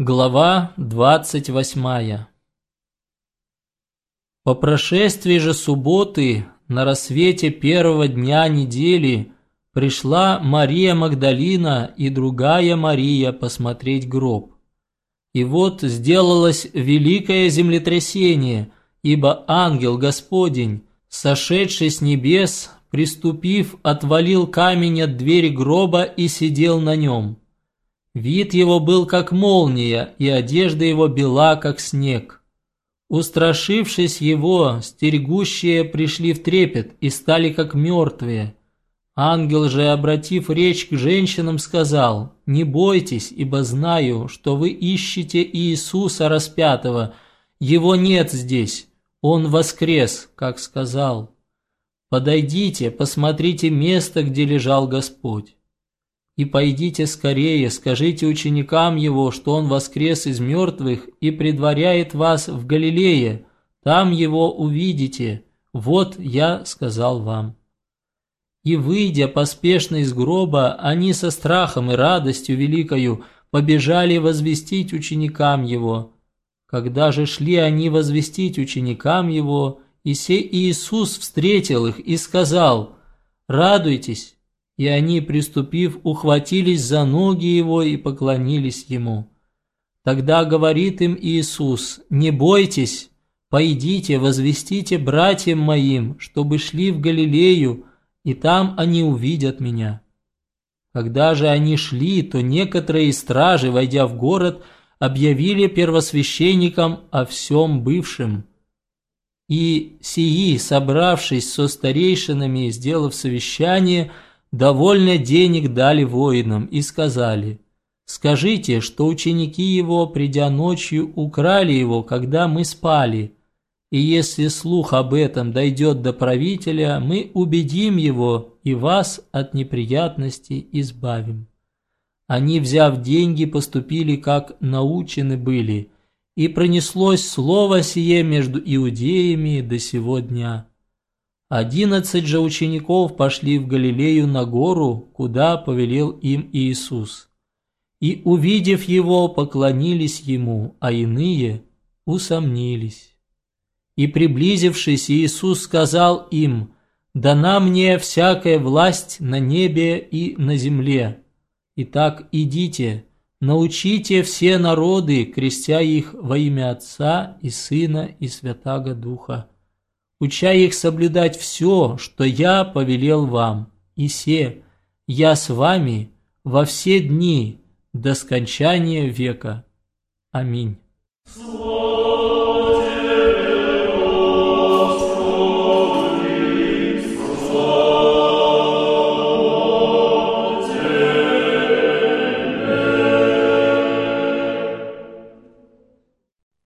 Глава двадцать восьмая По прошествии же субботы, на рассвете первого дня недели, пришла Мария Магдалина и другая Мария посмотреть гроб. И вот сделалось великое землетрясение, ибо ангел Господень, сошедший с небес, приступив, отвалил камень от двери гроба и сидел на нем. Вид его был как молния, и одежда его бела, как снег. Устрашившись его, стерегущие пришли в трепет и стали как мертвые. Ангел же, обратив речь к женщинам, сказал, «Не бойтесь, ибо знаю, что вы ищете Иисуса распятого. Его нет здесь, Он воскрес, как сказал. Подойдите, посмотрите место, где лежал Господь. И пойдите скорее, скажите ученикам его, что он воскрес из мертвых и предваряет вас в Галилее, там его увидите. Вот я сказал вам». И, выйдя поспешно из гроба, они со страхом и радостью великою побежали возвестить ученикам его. Когда же шли они возвестить ученикам его, и сей Иисус встретил их и сказал, «Радуйтесь, и они, приступив, ухватились за ноги его и поклонились ему. Тогда говорит им Иисус, «Не бойтесь, пойдите, возвестите братьям моим, чтобы шли в Галилею, и там они увидят меня». Когда же они шли, то некоторые стражи, войдя в город, объявили первосвященникам о всем бывшем. И сии, собравшись со старейшинами и сделав совещание, довольно денег дали воинам и сказали, «Скажите, что ученики его, придя ночью, украли его, когда мы спали, и если слух об этом дойдет до правителя, мы убедим его и вас от неприятностей избавим». Они, взяв деньги, поступили, как научены были, и пронеслось слово сие между иудеями до сего дня. Одиннадцать же учеников пошли в Галилею на гору, куда повелел им Иисус. И, увидев его, поклонились ему, а иные усомнились. И, приблизившись, Иисус сказал им, «Дана мне всякая власть на небе и на земле. Итак, идите, научите все народы, крестя их во имя Отца и Сына и Святаго Духа» уча их соблюдать все, что я повелел вам, и се, я с вами во все дни до скончания века. Аминь.